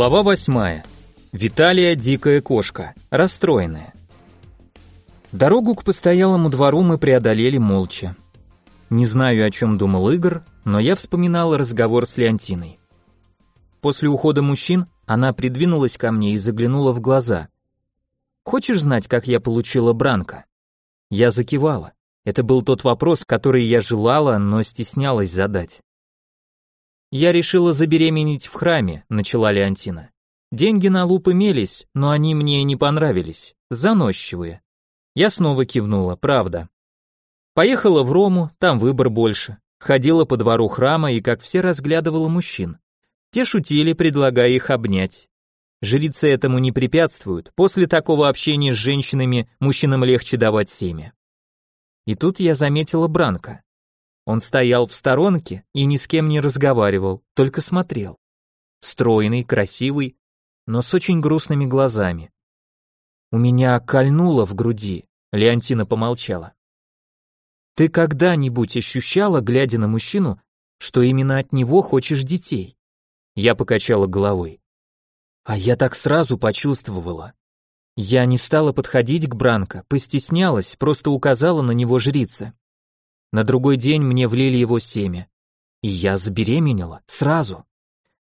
Глава восьмая. Виталия дикая кошка, расстроенная. Дорогу к постоялому двору мы преодолели молча. Не знаю, о чем думал Игорь, но я вспоминал разговор с Леонтиной. После ухода мужчин она придвинулась ко мне и заглянула в глаза. «Хочешь знать, как я получила Бранка?» Я закивала. Это был тот вопрос, который я желала, но стеснялась задать. «Я решила забеременеть в храме», — начала Леонтина. «Деньги на луп имелись, но они мне не понравились, заносчивые». Я снова кивнула, правда. Поехала в Рому, там выбор больше. Ходила по двору храма и, как все, разглядывала мужчин. Те шутили, предлагая их обнять. Жрицы этому не препятствуют, после такого общения с женщинами мужчинам легче давать семя. И тут я заметила Бранка. Он стоял в сторонке и ни с кем не разговаривал, только смотрел. Стройный, красивый, но с очень грустными глазами. У меня кольнуло в груди, Леонтина помолчала. Ты когда-нибудь ощущала, глядя на мужчину, что именно от него хочешь детей? Я покачала головой. А я так сразу почувствовала. Я не стала подходить к Бранко, постеснялась, просто указала на него жрица. На другой день мне влили его семя. И я забеременела, сразу.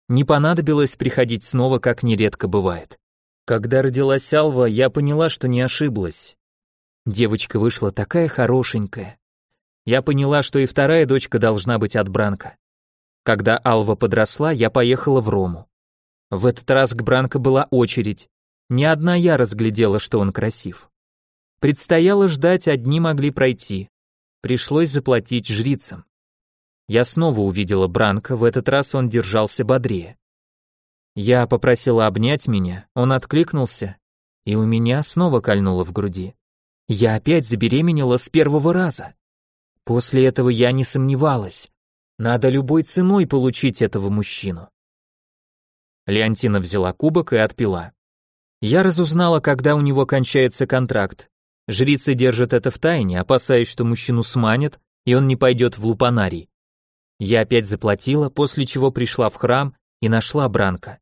Не понадобилось приходить снова, как нередко бывает. Когда родилась Алва, я поняла, что не ошиблась. Девочка вышла такая хорошенькая. Я поняла, что и вторая дочка должна быть от Бранка. Когда Алва подросла, я поехала в Рому. В этот раз к Бранко была очередь. Не одна я разглядела, что он красив. Предстояло ждать, одни могли пройти. Пришлось заплатить жрицам. Я снова увидела Бранка, в этот раз он держался бодрее. Я попросила обнять меня, он откликнулся, и у меня снова кольнуло в груди. Я опять забеременела с первого раза. После этого я не сомневалась. Надо любой ценой получить этого мужчину. Леонтина взяла кубок и отпила. Я разузнала, когда у него кончается контракт, Жрицы держат это в тайне, опасаясь, что мужчину сманят, и он не пойдет в лупанарий. Я опять заплатила, после чего пришла в храм и нашла Бранка.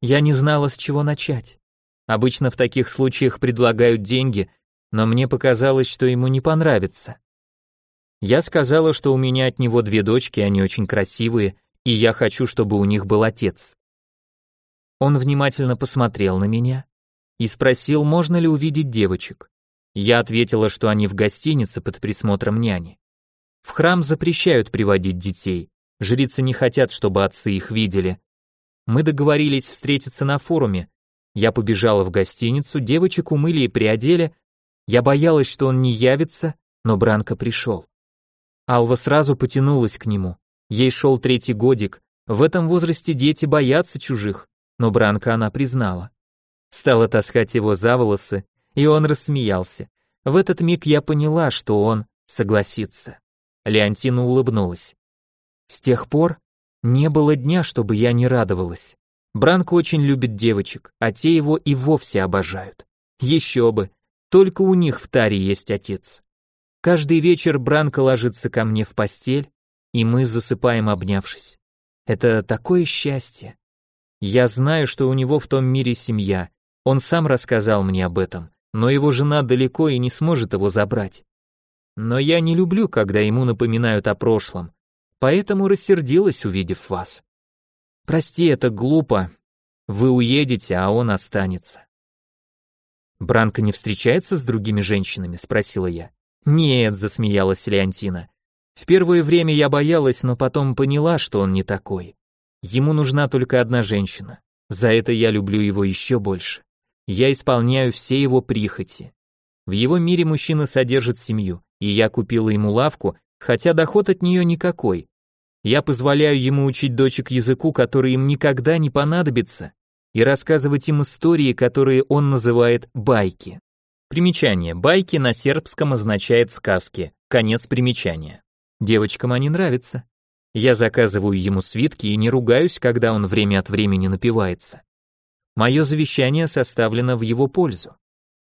Я не знала, с чего начать. Обычно в таких случаях предлагают деньги, но мне показалось, что ему не понравится. Я сказала, что у меня от него две дочки, они очень красивые, и я хочу, чтобы у них был отец. Он внимательно посмотрел на меня и спросил, можно ли увидеть девочек. Я ответила, что они в гостинице под присмотром няни. В храм запрещают приводить детей. Жрицы не хотят, чтобы отцы их видели. Мы договорились встретиться на форуме. Я побежала в гостиницу, девочек умыли и приодели. Я боялась, что он не явится, но Бранко пришел. Алва сразу потянулась к нему. Ей шел третий годик. В этом возрасте дети боятся чужих, но Бранко она признала. Стала таскать его за волосы, и он рассмеялся. В этот миг я поняла, что он согласится. Леонтина улыбнулась. С тех пор не было дня, чтобы я не радовалась. Бранко очень любит девочек, а те его и вовсе обожают. Еще бы, только у них в таре есть отец. Каждый вечер Бранко ложится ко мне в постель, и мы засыпаем обнявшись. Это такое счастье. Я знаю, что у него в том мире семья. Он сам рассказал мне об этом но его жена далеко и не сможет его забрать. Но я не люблю, когда ему напоминают о прошлом, поэтому рассердилась, увидев вас. Прости, это глупо. Вы уедете, а он останется. Бранка не встречается с другими женщинами, спросила я. Нет, засмеялась Леонтина. В первое время я боялась, но потом поняла, что он не такой. Ему нужна только одна женщина. За это я люблю его еще больше. Я исполняю все его прихоти. В его мире мужчина содержит семью, и я купила ему лавку, хотя доход от нее никакой. Я позволяю ему учить дочек языку, который им никогда не понадобится, и рассказывать им истории, которые он называет байки. Примечание. Байки на сербском означает сказки. Конец примечания. Девочкам они нравятся. Я заказываю ему свитки и не ругаюсь, когда он время от времени напивается. Мое завещание составлено в его пользу.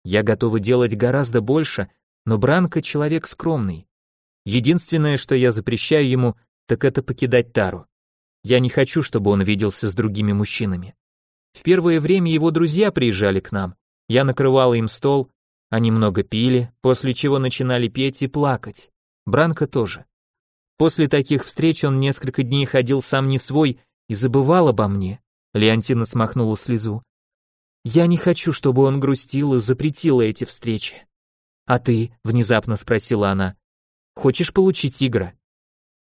Я готова делать гораздо больше, но Бранко человек скромный. Единственное, что я запрещаю ему, так это покидать Тару. Я не хочу, чтобы он виделся с другими мужчинами. В первое время его друзья приезжали к нам. Я накрывала им стол, они много пили, после чего начинали петь и плакать. Бранко тоже. После таких встреч он несколько дней ходил сам не свой и забывал обо мне. Леонтина смахнула слезу. Я не хочу, чтобы он грустил и запретила эти встречи. А ты, внезапно спросила она, хочешь получить Игра?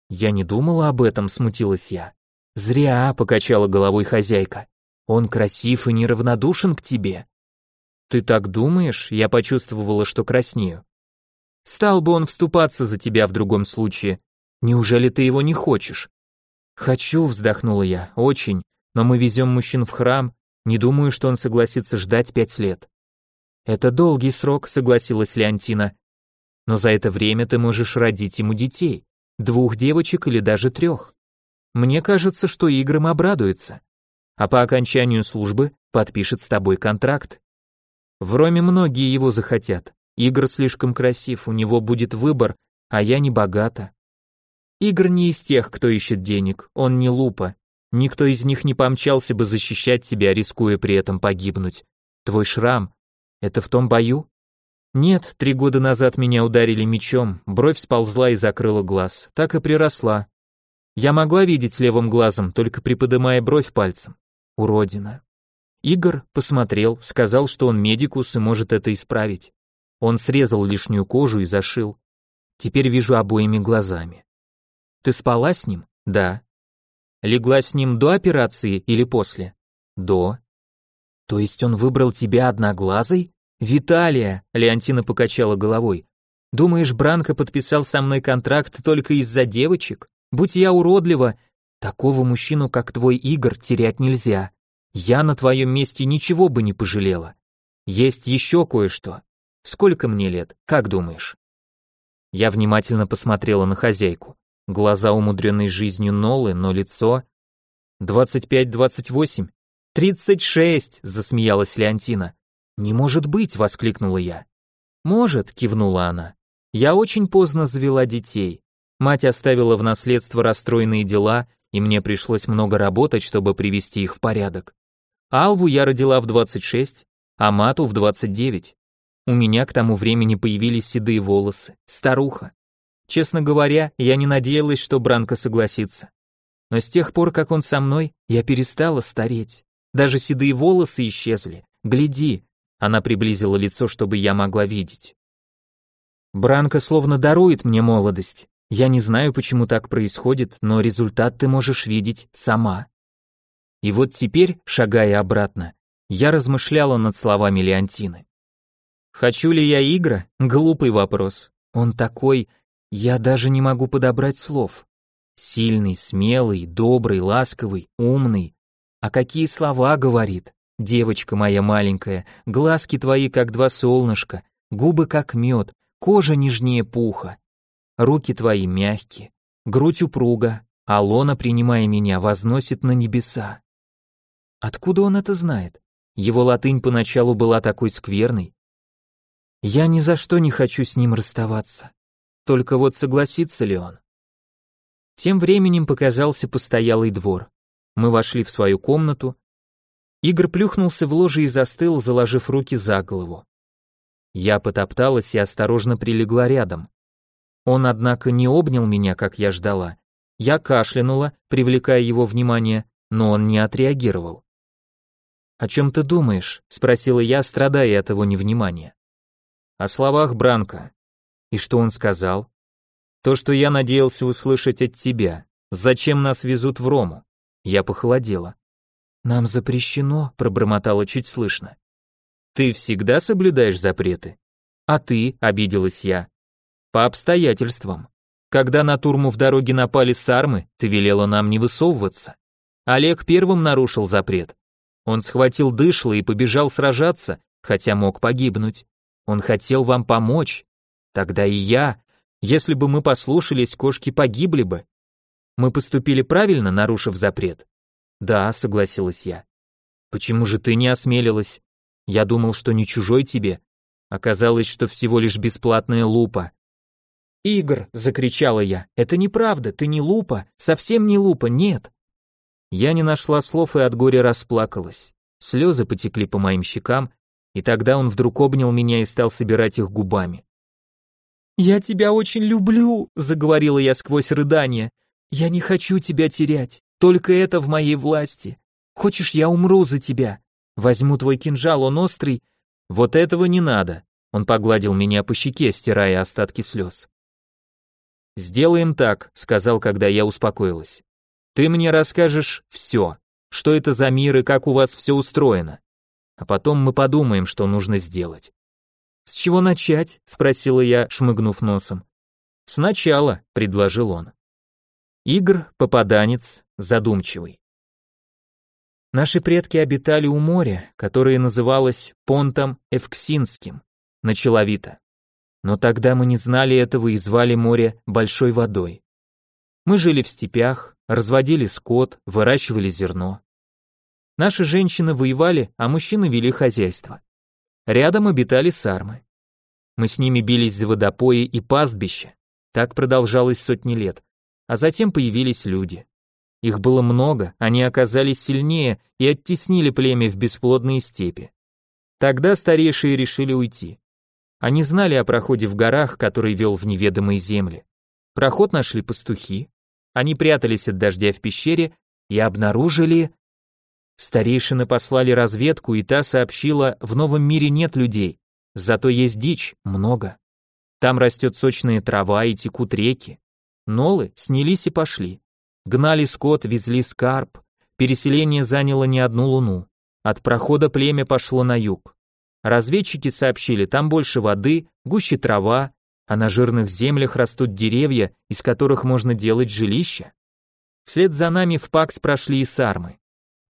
Я не думала об этом, смутилась я. Зря, покачала головой хозяйка. Он красив и неравнодушен к тебе. Ты так думаешь? Я почувствовала, что краснею. Стал бы он вступаться за тебя в другом случае. Неужели ты его не хочешь? Хочу, вздохнула я, очень, но мы везем мужчин в храм, не думаю, что он согласится ждать пять лет. Это долгий срок, согласилась Леонтина. Но за это время ты можешь родить ему детей, двух девочек или даже трех. Мне кажется, что Играм обрадуется. А по окончанию службы подпишет с тобой контракт. В Роме многие его захотят. Игорь слишком красив, у него будет выбор, а я не богата. Игорь не из тех, кто ищет денег, он не лупа. Никто из них не помчался бы защищать тебя, рискуя при этом погибнуть. Твой шрам — это в том бою? Нет, три года назад меня ударили мечом, бровь сползла и закрыла глаз, так и приросла. Я могла видеть левым глазом, только приподымая бровь пальцем. Уродина. Игорь посмотрел, сказал, что он медикус и может это исправить. Он срезал лишнюю кожу и зашил. Теперь вижу обоими глазами. Ты спала с ним? Да. Легла с ним до операции или после? До. То есть он выбрал тебя одноглазой? Виталия, Леонтина покачала головой. Думаешь, Бранко подписал со мной контракт только из-за девочек? Будь я уродлива, такого мужчину, как твой Игорь, терять нельзя. Я на твоем месте ничего бы не пожалела. Есть еще кое-что. Сколько мне лет, как думаешь? Я внимательно посмотрела на хозяйку. Глаза умудренной жизнью Нолы, но лицо... «Двадцать пять, двадцать восемь». «Тридцать шесть!» — засмеялась Леонтина. «Не может быть!» — воскликнула я. «Может!» — кивнула она. «Я очень поздно завела детей. Мать оставила в наследство расстроенные дела, и мне пришлось много работать, чтобы привести их в порядок. Алву я родила в 26, а Мату в 29. У меня к тому времени появились седые волосы, старуха. Честно говоря, я не надеялась, что Бранко согласится. Но с тех пор, как он со мной, я перестала стареть. Даже седые волосы исчезли. Гляди. Она приблизила лицо, чтобы я могла видеть. Бранко словно дарует мне молодость. Я не знаю, почему так происходит, но результат ты можешь видеть сама. И вот теперь, шагая обратно, я размышляла над словами Леонтины. Хочу ли я Игра? Глупый вопрос. Он такой, я даже не могу подобрать слов. Сильный, смелый, добрый, ласковый, умный. А какие слова говорит? Девочка моя маленькая, глазки твои как два солнышка, губы как мед, кожа нежнее пуха. Руки твои мягкие, грудь упруга, а лона, принимая меня, возносит на небеса. Откуда он это знает? Его латынь поначалу была такой скверной. Я ни за что не хочу с ним расставаться. Только вот согласится ли он? Тем временем показался постоялый двор. Мы вошли в свою комнату. Игорь плюхнулся в ложе и застыл, заложив руки за голову. Я потопталась и осторожно прилегла рядом. Он, однако, не обнял меня, как я ждала. Я кашлянула, привлекая его внимание, но он не отреагировал. «О чем ты думаешь?» — спросила я, страдая от его невнимания. «О словах Бранка». «И что он сказал?» «То, что я надеялся услышать от тебя. Зачем нас везут в Рому?» Я похолодела. «Нам запрещено», — пробормотала чуть слышно. «Ты всегда соблюдаешь запреты?» «А ты?» — обиделась я. По обстоятельствам. Когда на турму в дороге напали сармы, ты велела нам не высовываться. Олег первым нарушил запрет. Он схватил дышло и побежал сражаться, хотя мог погибнуть. Он хотел вам помочь. Тогда и я, если бы мы послушались, кошки погибли бы. Мы поступили правильно, нарушив запрет? Да, согласилась я. Почему же ты не осмелилась? Я думал, что не чужой тебе. Оказалось, что всего лишь бесплатная лупа. «Игр!» — закричала я. «Это неправда, ты не лупа, совсем не лупа, нет!» Я не нашла слов и от горя расплакалась. слезы потекли по моим щекам, и тогда он вдруг обнял меня и стал собирать их губами. «Я тебя очень люблю», — заговорила я сквозь рыдание. «Я не хочу тебя терять, только это в моей власти. Хочешь, я умру за тебя? Возьму твой кинжал, он острый». «Вот этого не надо», — он погладил меня по щеке, стирая остатки слез. «Сделаем так», — сказал, когда я успокоилась. «Ты мне расскажешь все, что это за мир и как у вас все устроено. А потом мы подумаем, что нужно сделать». «С чего начать?» — спросила я, шмыгнув носом. «Сначала», — предложил он. Игр, попаданец, задумчивый. Наши предки обитали у моря, которое называлось Понтом Эвксинским, начала Вита. Но тогда мы не знали этого и звали море большой водой. Мы жили в степях, разводили скот, выращивали зерно. Наши женщины воевали, а мужчины вели хозяйство. Рядом обитали сармы. Мы с ними бились за водопои и пастбища. Так продолжалось сотни лет. А затем появились люди. Их было много, они оказались сильнее и оттеснили племя в бесплодные степи. Тогда старейшие решили уйти. Они знали о проходе в горах, который вел в неведомые земли. Проход нашли пастухи. Они прятались от дождя в пещере и обнаружили Старейшины послали разведку, и та сообщила, в новом мире нет людей, зато есть дичь, много. Там растет сочная трава и текут реки. Нолы снялись и пошли. Гнали скот, везли скарб. Переселение заняло не одну луну. От прохода племя пошло на юг. Разведчики сообщили, там больше воды, гуще трава, а на жирных землях растут деревья, из которых можно делать жилища. Вслед за нами в Пакс прошли и сармы.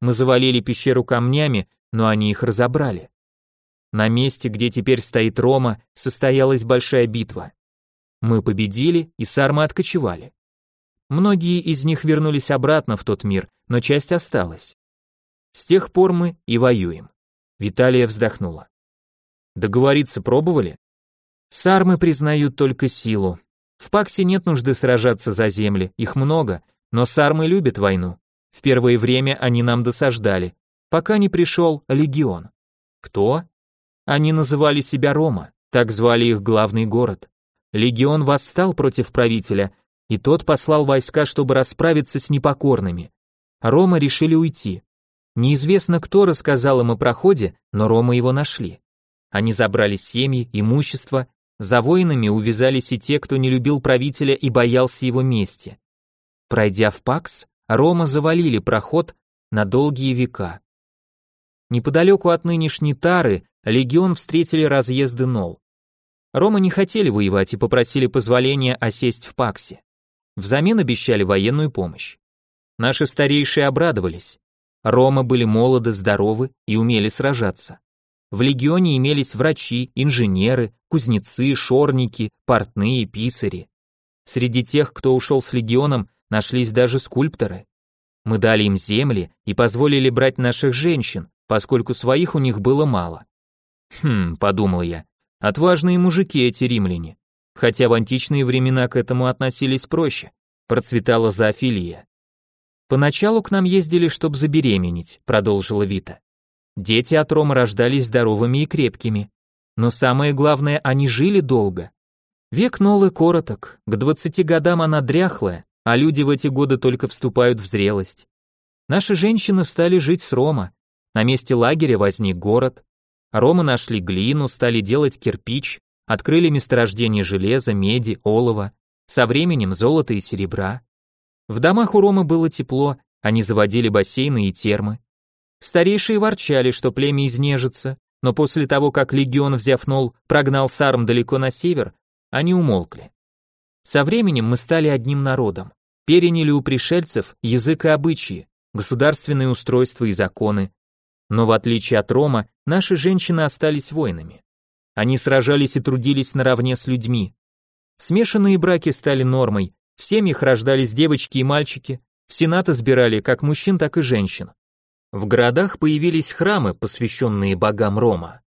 Мы завалили пещеру камнями, но они их разобрали. На месте, где теперь стоит Рома, состоялась большая битва. Мы победили, и сармы откочевали. Многие из них вернулись обратно в тот мир, но часть осталась. С тех пор мы и воюем. Виталия вздохнула. Договориться пробовали? Сармы признают только силу. В Паксе нет нужды сражаться за земли, их много, но сармы любят войну. В первое время они нам досаждали, пока не пришел легион. Кто? Они называли себя Рома, так звали их главный город. Легион восстал против правителя, и тот послал войска, чтобы расправиться с непокорными. Рома решили уйти. Неизвестно, кто рассказал им о проходе, но Рома его нашли. Они забрали семьи, имущество, за воинами увязались и те, кто не любил правителя и боялся его мести. Пройдя в Пакс, Рома завалили проход на долгие века. Неподалеку от нынешней Тары легион встретили разъезды Нол. Рома не хотели воевать и попросили позволения осесть в Паксе. Взамен обещали военную помощь. Наши старейшие обрадовались. Рома были молоды, здоровы и умели сражаться. В легионе имелись врачи, инженеры, кузнецы, шорники, портные, писари. Среди тех, кто ушел с легионом, нашлись даже скульпторы. Мы дали им земли и позволили брать наших женщин, поскольку своих у них было мало. Хм, подумал я, отважные мужики эти римляне. Хотя в античные времена к этому относились проще. Процветала зоофилия. Поначалу к нам ездили, чтобы забеременеть, продолжила Вита. Дети от Рома рождались здоровыми и крепкими. Но самое главное, они жили долго. Век Нолы короток, к двадцати годам она дряхлая, а люди в эти годы только вступают в зрелость. Наши женщины стали жить с Рома. На месте лагеря возник город. Рома нашли глину, стали делать кирпич, открыли месторождение железа, меди, олова, со временем золота и серебра. В домах у Ромы было тепло, они заводили бассейны и термы. Старейшие ворчали, что племя изнежится, но после того, как легион, взяв Нол, прогнал Сарм далеко на север, они умолкли. Со временем мы стали одним народом, переняли у пришельцев язык и обычаи, государственные устройства и законы. Но в отличие от Рома, наши женщины остались воинами. Они сражались и трудились наравне с людьми. Смешанные браки стали нормой, в семьях рождались девочки и мальчики, в сенаты сбирали как мужчин, так и женщин. В городах появились храмы, посвященные богам Рома.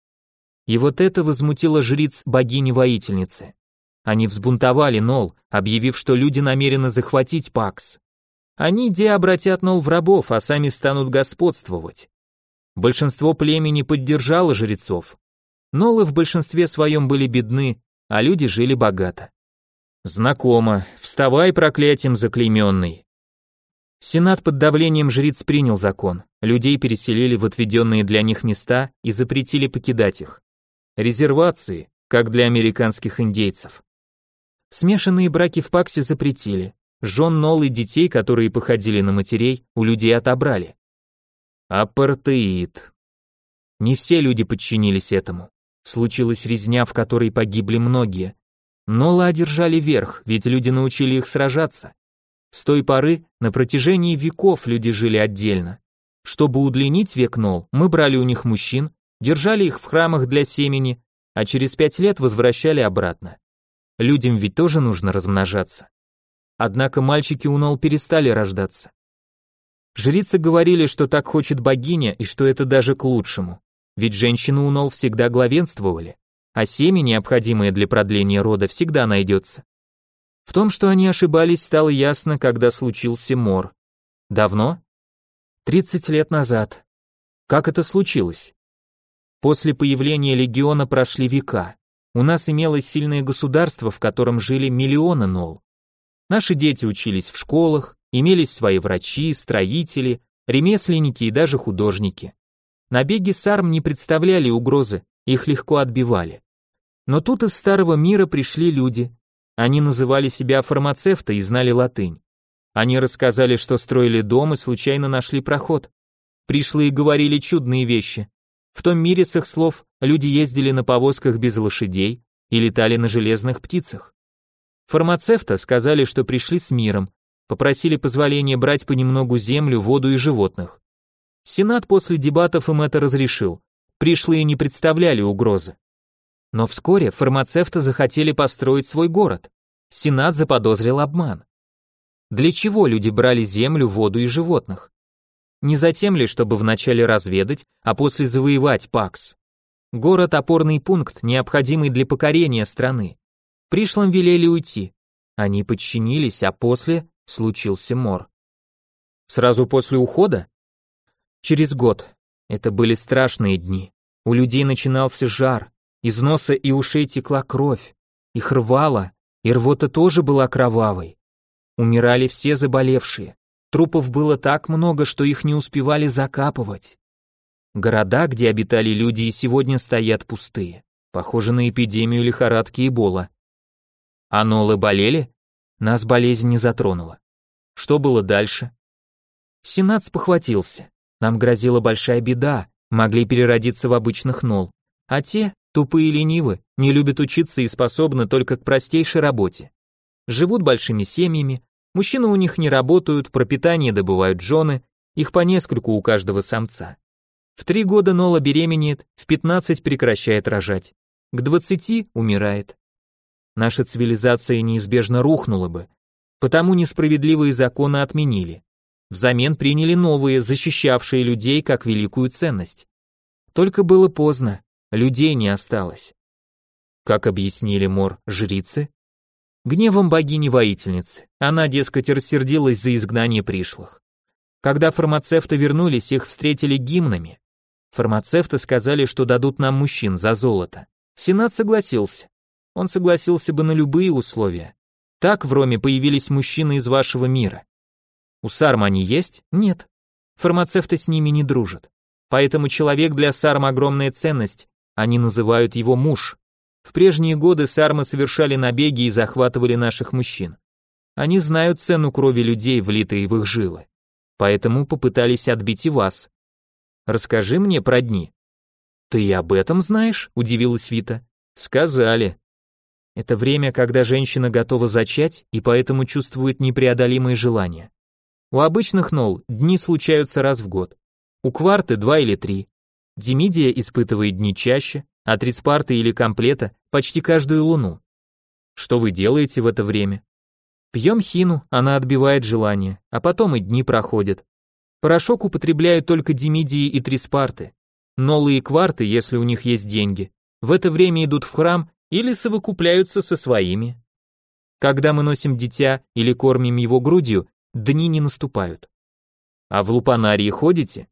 И вот это возмутило жриц богини-воительницы. Они взбунтовали Нол, объявив, что люди намерены захватить Пакс. Они де обратят Нол в рабов, а сами станут господствовать. Большинство племени поддержало жрецов. Нолы в большинстве своем были бедны, а люди жили богато. Знакомо. Вставай, проклятием заклейменный. Сенат под давлением жриц принял закон. Людей переселили в отведенные для них места и запретили покидать их. Резервации, как для американских индейцев. Смешанные браки в Паксе запретили. Жен Нол и детей, которые походили на матерей, у людей отобрали. Апартеид. Не все люди подчинились этому. Случилась резня, в которой погибли многие. Нола одержали верх, ведь люди научили их сражаться. С той поры на протяжении веков люди жили отдельно. Чтобы удлинить век Нол, мы брали у них мужчин, держали их в храмах для семени, а через пять лет возвращали обратно. Людям ведь тоже нужно размножаться. Однако мальчики у Нол перестали рождаться. Жрицы говорили, что так хочет богиня и что это даже к лучшему. Ведь женщины у Нол всегда главенствовали а семя, необходимое для продления рода, всегда найдется. В том, что они ошибались, стало ясно, когда случился мор. Давно? 30 лет назад. Как это случилось? После появления легиона прошли века. У нас имелось сильное государство, в котором жили миллионы нол. Наши дети учились в школах, имелись свои врачи, строители, ремесленники и даже художники. Набеги сарм не представляли угрозы, их легко отбивали. Но тут из старого мира пришли люди. Они называли себя фармацевты и знали латынь. Они рассказали, что строили дом и случайно нашли проход. Пришли и говорили чудные вещи. В том мире с их слов люди ездили на повозках без лошадей и летали на железных птицах. Фармацевты сказали, что пришли с миром, попросили позволения брать понемногу землю, воду и животных. Сенат после дебатов им это разрешил. Пришлые не представляли угрозы. Но вскоре фармацевты захотели построить свой город. Сенат заподозрил обман. Для чего люди брали землю, воду и животных? Не затем ли, чтобы вначале разведать, а после завоевать Пакс? Город – опорный пункт, необходимый для покорения страны. Пришлым велели уйти. Они подчинились, а после случился мор. Сразу после ухода? Через год. Это были страшные дни. У людей начинался жар, из носа и ушей текла кровь, их рвало, и рвота тоже была кровавой. Умирали все заболевшие. Трупов было так много, что их не успевали закапывать. Города, где обитали люди, и сегодня стоят пустые. Похоже на эпидемию лихорадки Эбола. Анолы болели? Нас болезнь не затронула. Что было дальше? Сенат спохватился. Нам грозила большая беда, могли переродиться в обычных нол. А те, Тупые и ленивы, не любят учиться и способны только к простейшей работе. Живут большими семьями, мужчины у них не работают, пропитание добывают жены, их по нескольку у каждого самца. В три года Нола беременеет, в пятнадцать прекращает рожать, к двадцати умирает. Наша цивилизация неизбежно рухнула бы, потому несправедливые законы отменили. Взамен приняли новые, защищавшие людей как великую ценность. Только было поздно людей не осталось. Как объяснили Мор жрицы? Гневом богини-воительницы. Она, дескать, рассердилась за изгнание пришлых. Когда фармацевты вернулись, их встретили гимнами. Фармацевты сказали, что дадут нам мужчин за золото. Сенат согласился. Он согласился бы на любые условия. Так в Роме появились мужчины из вашего мира. У Сарм они есть? Нет. Фармацевты с ними не дружат. Поэтому человек для Сарм огромная ценность, они называют его муж. В прежние годы сармы совершали набеги и захватывали наших мужчин. Они знают цену крови людей, влитой в их жилы. Поэтому попытались отбить и вас. Расскажи мне про дни. Ты и об этом знаешь? удивилась Вита. Сказали. Это время, когда женщина готова зачать и поэтому чувствует непреодолимые желания. У обычных нол дни случаются раз в год. У кварты два или три. Демидия испытывает дни чаще, а Триспарта или Комплета почти каждую луну. Что вы делаете в это время? Пьем хину, она отбивает желание, а потом и дни проходят. Порошок употребляют только Демидии и Триспарты. Нолы и кварты, если у них есть деньги, в это время идут в храм или совокупляются со своими. Когда мы носим дитя или кормим его грудью, дни не наступают. А в лупанарии ходите?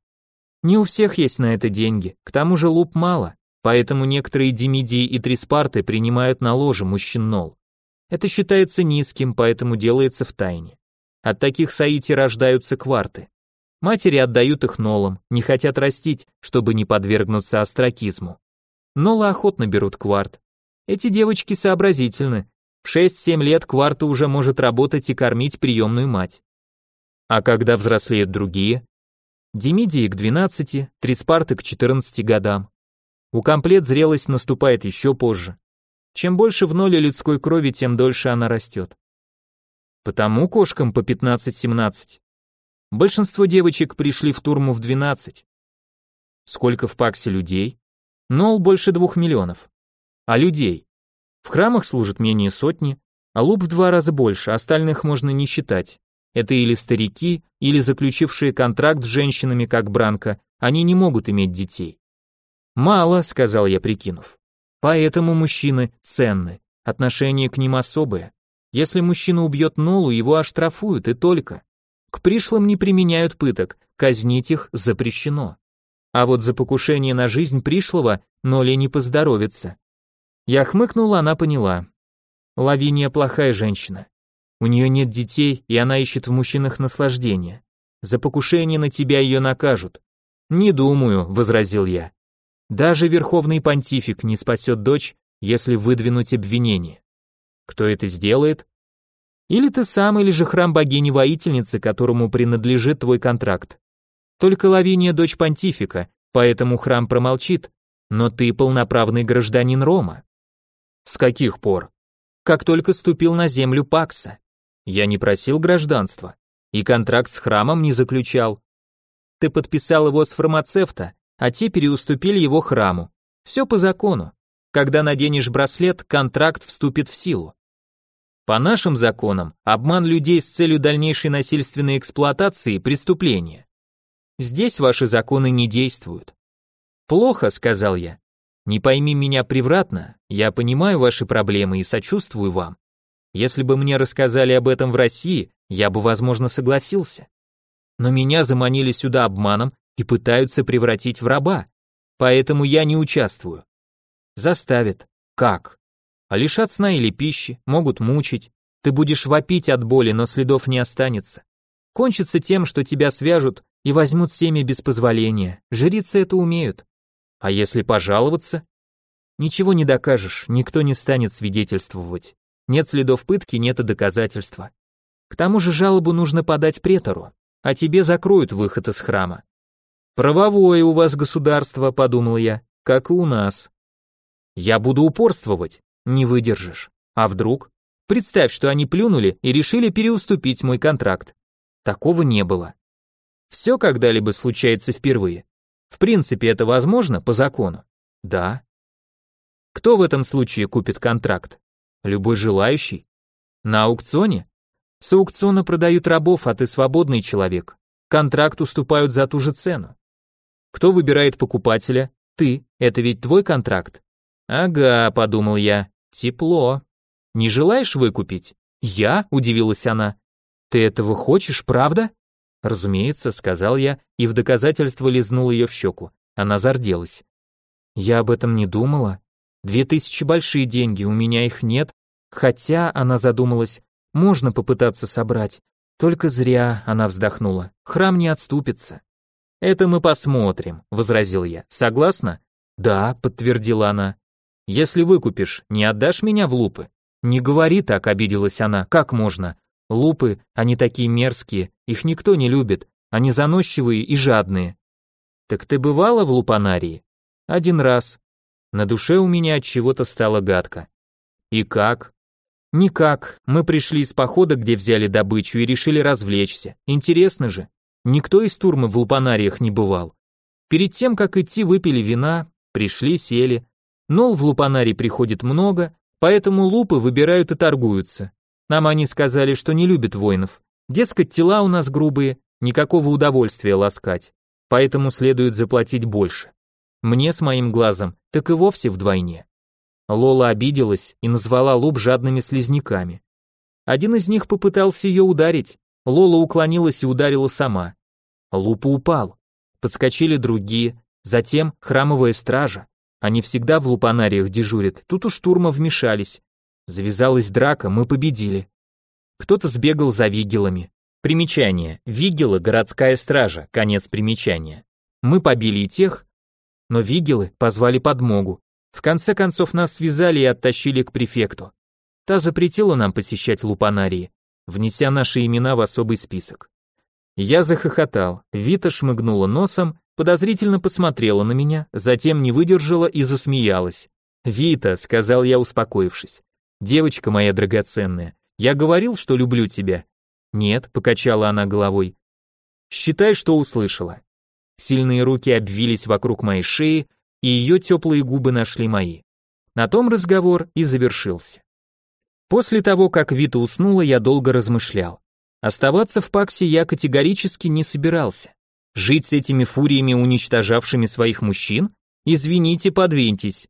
Не у всех есть на это деньги, к тому же луп мало, поэтому некоторые демидии и триспарты принимают на ложе мужчин нол. Это считается низким, поэтому делается в тайне. От таких саити рождаются кварты. Матери отдают их нолам, не хотят растить, чтобы не подвергнуться астракизму. Нолы охотно берут кварт. Эти девочки сообразительны. В 6-7 лет кварта уже может работать и кормить приемную мать. А когда взрослеют другие? Демидии к 12, Триспарты к 14 годам. У комплект зрелость наступает еще позже. Чем больше в ноле людской крови, тем дольше она растет. Потому кошкам по 15-17. Большинство девочек пришли в турму в 12. Сколько в Паксе людей? Нол больше двух миллионов. А людей? В храмах служат менее сотни, а луп в два раза больше, остальных можно не считать. Это или старики, или заключившие контракт с женщинами, как Бранко, они не могут иметь детей. Мало, сказал я, прикинув. Поэтому мужчины ценны, отношение к ним особое. Если мужчина убьет Нолу, его оштрафуют и только. К пришлым не применяют пыток, казнить их запрещено. А вот за покушение на жизнь пришлого Ноле не поздоровится. Я хмыкнула, она поняла. Лавиния плохая женщина. У нее нет детей, и она ищет в мужчинах наслаждение. За покушение на тебя ее накажут. Не думаю, возразил я. Даже верховный понтифик не спасет дочь, если выдвинуть обвинение. Кто это сделает? Или ты сам, или же храм богини-воительницы, которому принадлежит твой контракт. Только Лавиния дочь понтифика, поэтому храм промолчит, но ты полноправный гражданин Рома. С каких пор? Как только ступил на землю Пакса. Я не просил гражданства и контракт с храмом не заключал. Ты подписал его с фармацевта, а те переуступили его храму. Все по закону. Когда наденешь браслет, контракт вступит в силу. По нашим законам, обман людей с целью дальнейшей насильственной эксплуатации – преступление. Здесь ваши законы не действуют. Плохо, сказал я. Не пойми меня превратно, я понимаю ваши проблемы и сочувствую вам. Если бы мне рассказали об этом в России, я бы, возможно, согласился. Но меня заманили сюда обманом и пытаются превратить в раба. Поэтому я не участвую. Заставят. Как? А лишат сна или пищи, могут мучить. Ты будешь вопить от боли, но следов не останется. Кончится тем, что тебя свяжут и возьмут семя без позволения. Жрицы это умеют. А если пожаловаться? Ничего не докажешь, никто не станет свидетельствовать. Нет следов пытки, нет и доказательства. К тому же жалобу нужно подать претору, а тебе закроют выход из храма. Правовое у вас государство, подумал я, как и у нас. Я буду упорствовать, не выдержишь. А вдруг? Представь, что они плюнули и решили переуступить мой контракт. Такого не было. Все когда-либо случается впервые. В принципе, это возможно по закону? Да. Кто в этом случае купит контракт? Любой желающий. На аукционе? С аукциона продают рабов, а ты свободный человек. Контракт уступают за ту же цену. Кто выбирает покупателя? Ты. Это ведь твой контракт. Ага, подумал я. Тепло. Не желаешь выкупить? Я? Удивилась она. Ты этого хочешь, правда? Разумеется, сказал я и в доказательство лизнул ее в щеку. Она зарделась. Я об этом не думала. Две тысячи большие деньги, у меня их нет. Хотя, она задумалась, можно попытаться собрать. Только зря, она вздохнула. Храм не отступится. Это мы посмотрим, возразил я. Согласна? Да, подтвердила она. Если выкупишь, не отдашь меня в лупы? Не говори так, обиделась она. Как можно? Лупы, они такие мерзкие, их никто не любит. Они заносчивые и жадные. Так ты бывала в лупанарии? Один раз. На душе у меня от чего-то стало гадко. И как? Никак. Мы пришли из похода, где взяли добычу и решили развлечься. Интересно же. Никто из турмы в лупанариях не бывал. Перед тем, как идти, выпили вина, пришли, сели, Нол в лупанаре приходит много, поэтому лупы выбирают и торгуются. Нам они сказали, что не любят воинов. Дескать, тела у нас грубые, никакого удовольствия ласкать. Поэтому следует заплатить больше. Мне с моим глазом, так и вовсе вдвойне. Лола обиделась и назвала луп жадными слизняками. Один из них попытался ее ударить. Лола уклонилась и ударила сама. Лупа упал. подскочили другие, затем храмовая стража. Они всегда в лупанариях дежурят, тут у штурма вмешались. Завязалась драка, мы победили. Кто-то сбегал за вигелами. Примечание. Вигелы – городская стража, конец примечания. Мы побили и тех, но вигелы позвали подмогу. В конце концов нас связали и оттащили к префекту. Та запретила нам посещать лупанарии, внеся наши имена в особый список. Я захохотал, Вита шмыгнула носом, подозрительно посмотрела на меня, затем не выдержала и засмеялась. «Вита», — сказал я, успокоившись, — «девочка моя драгоценная, я говорил, что люблю тебя». «Нет», — покачала она головой. «Считай, что услышала». Сильные руки обвились вокруг моей шеи, и ее теплые губы нашли мои. На том разговор и завершился. После того, как Вита уснула, я долго размышлял. Оставаться в Паксе я категорически не собирался. Жить с этими фуриями, уничтожавшими своих мужчин? Извините, подвиньтесь.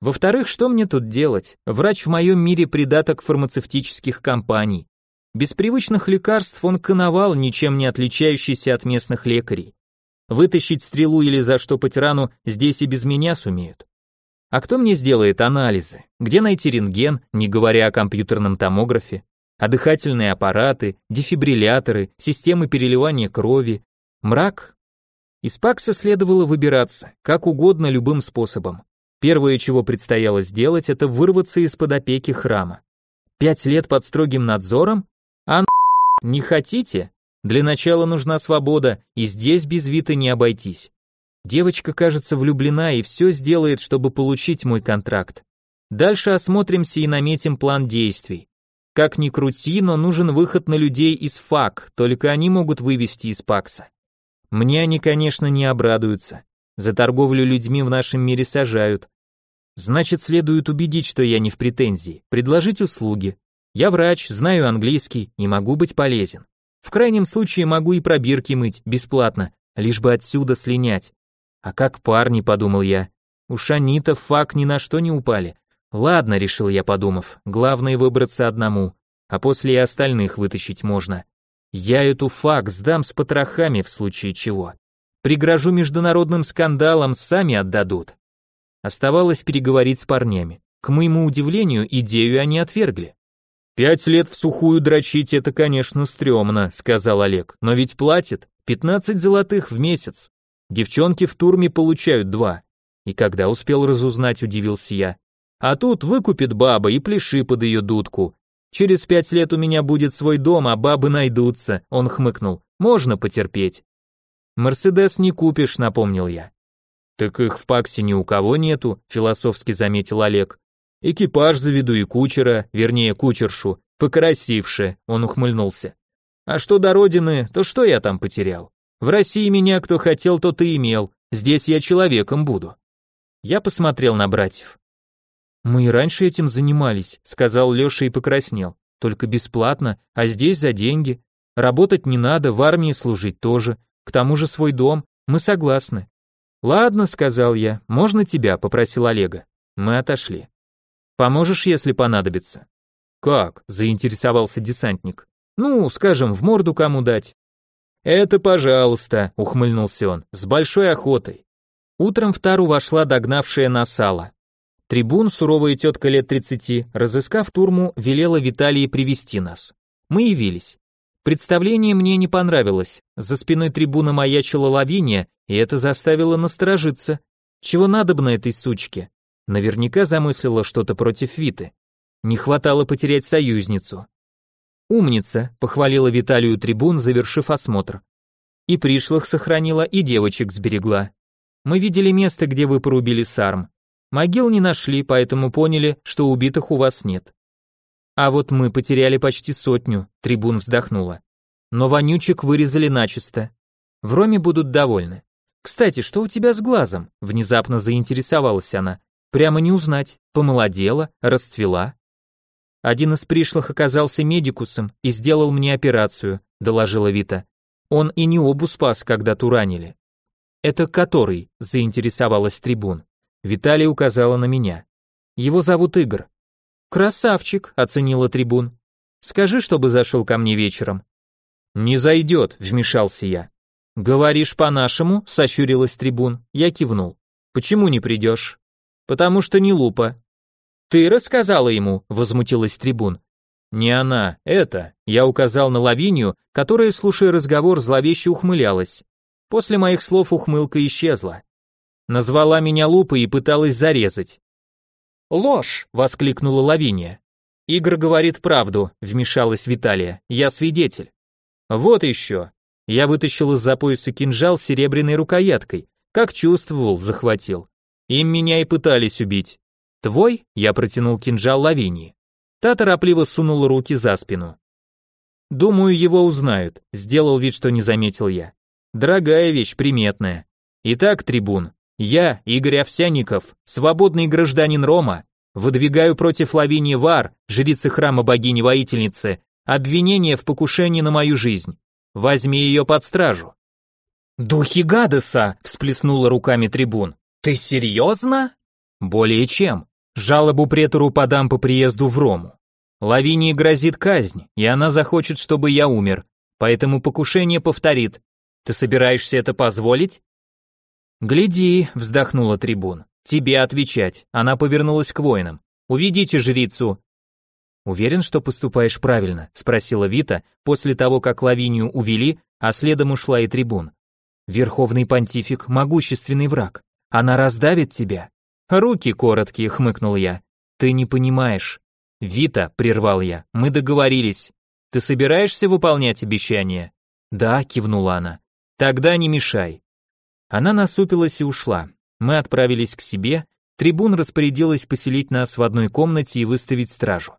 Во-вторых, что мне тут делать? Врач в моем мире придаток фармацевтических компаний. Без привычных лекарств он коновал, ничем не отличающийся от местных лекарей. Вытащить стрелу или заштопать рану здесь и без меня сумеют. А кто мне сделает анализы? Где найти рентген, не говоря о компьютерном томографе? А дыхательные аппараты, дефибрилляторы, системы переливания крови? Мрак? Из Пакса следовало выбираться, как угодно, любым способом. Первое, чего предстояло сделать, это вырваться из-под опеки храма. Пять лет под строгим надзором? А не хотите? Для начала нужна свобода, и здесь без Вита не обойтись. Девочка, кажется, влюблена и все сделает, чтобы получить мой контракт. Дальше осмотримся и наметим план действий. Как ни крути, но нужен выход на людей из ФАК, только они могут вывести из ПАКСа. Мне они, конечно, не обрадуются. За торговлю людьми в нашем мире сажают. Значит, следует убедить, что я не в претензии, предложить услуги. Я врач, знаю английский и могу быть полезен. В крайнем случае могу и пробирки мыть, бесплатно, лишь бы отсюда слинять. А как парни, подумал я. Уж они-то фак ни на что не упали. Ладно, решил я, подумав, главное выбраться одному, а после и остальных вытащить можно. Я эту фак сдам с потрохами в случае чего. Пригрожу международным скандалом, сами отдадут. Оставалось переговорить с парнями. К моему удивлению, идею они отвергли. «Пять лет в сухую дрочить это, конечно, стрёмно», — сказал Олег, «но ведь платят 15 золотых в месяц. Девчонки в турме получают два. И когда успел разузнать, удивился я. А тут выкупит баба и пляши под ее дудку. Через пять лет у меня будет свой дом, а бабы найдутся, он хмыкнул. Можно потерпеть. Мерседес не купишь, напомнил я. Так их в Паксе ни у кого нету, философски заметил Олег. Экипаж заведу и кучера, вернее кучершу, покрасивше, он ухмыльнулся. А что до родины, то что я там потерял? В России меня кто хотел, тот и имел. Здесь я человеком буду. Я посмотрел на братьев. Мы и раньше этим занимались, сказал Лёша и покраснел. Только бесплатно, а здесь за деньги. Работать не надо, в армии служить тоже. К тому же свой дом. Мы согласны. Ладно, сказал я. Можно тебя, попросил Олега. Мы отошли. Поможешь, если понадобится. Как? заинтересовался десантник. Ну, скажем, в морду кому дать. «Это пожалуйста», — ухмыльнулся он, — «с большой охотой». Утром в тару вошла догнавшая нас сала. Трибун, суровая тетка лет тридцати, разыскав турму, велела Виталии привести нас. Мы явились. Представление мне не понравилось. За спиной трибуна маячила лавиния, и это заставило насторожиться. Чего надобно этой сучке? Наверняка замыслила что-то против Виты. Не хватало потерять союзницу. «Умница», — похвалила Виталию трибун, завершив осмотр. «И пришлых сохранила, и девочек сберегла. Мы видели место, где вы порубили сарм. Могил не нашли, поэтому поняли, что убитых у вас нет. А вот мы потеряли почти сотню, трибун вздохнула. Но вонючек вырезали начисто. В Роме будут довольны. Кстати, что у тебя с глазом? Внезапно заинтересовалась она. Прямо не узнать. Помолодела, расцвела. Один из пришлых оказался медикусом и сделал мне операцию, доложила Вита. Он и не обу спас, когда ту ранили. Это который? заинтересовалась трибун. Виталий указала на меня. Его зовут Игорь. Красавчик, оценила трибун. Скажи, чтобы зашел ко мне вечером. Не зайдет, вмешался я. Говоришь по-нашему? сощурилась трибун. Я кивнул. Почему не придешь? Потому что не лупа. Ты рассказала ему, возмутилась трибун. Не она, это. Я указал на Лавинию, которая, слушая разговор, зловеще ухмылялась. После моих слов ухмылка исчезла. Назвала меня лупой и пыталась зарезать. «Ложь!» — воскликнула Лавиния. «Игорь говорит правду», — вмешалась Виталия. «Я свидетель». «Вот еще». Я вытащил из-за пояса кинжал с серебряной рукояткой. Как чувствовал, захватил. Им меня и пытались убить. «Твой?» — я протянул кинжал Лавинии. Та торопливо сунула руки за спину. «Думаю, его узнают», — сделал вид, что не заметил я. «Дорогая вещь, приметная. Итак, трибун, я, Игорь Овсяников, свободный гражданин Рома, выдвигаю против Лавинии Вар, жрицы храма богини-воительницы, обвинение в покушении на мою жизнь. Возьми ее под стражу». «Духи Гадеса!» – всплеснула руками трибун. «Ты серьезно?» «Более чем. Жалобу претору подам по приезду в Рому. Лавинии грозит казнь, и она захочет, чтобы я умер, поэтому покушение повторит. Ты собираешься это позволить?» «Гляди», — вздохнула трибун, — «тебе отвечать». Она повернулась к воинам. «Уведите жрицу». «Уверен, что поступаешь правильно?» — спросила Вита после того, как Лавинию увели, а следом ушла и трибун. «Верховный понтифик — могущественный враг. Она раздавит тебя». «Руки короткие», — хмыкнул я. «Ты не понимаешь». «Вита», — прервал я, — «мы договорились. Ты собираешься выполнять обещание?» «Да», — кивнула она. «Тогда не мешай. Она насупилась и ушла. Мы отправились к себе, трибун распорядилась поселить нас в одной комнате и выставить стражу.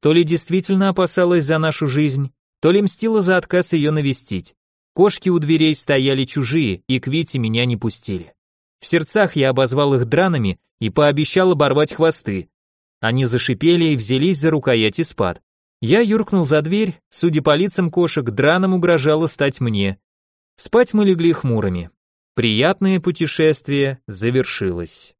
То ли действительно опасалась за нашу жизнь, то ли мстила за отказ ее навестить. Кошки у дверей стояли чужие, и к Вите меня не пустили. В сердцах я обозвал их драными и пообещал оборвать хвосты. Они зашипели и взялись за рукоять и спад. Я юркнул за дверь, судя по лицам кошек, драном угрожало стать мне. Спать мы легли хмурыми. Приятное путешествие завершилось.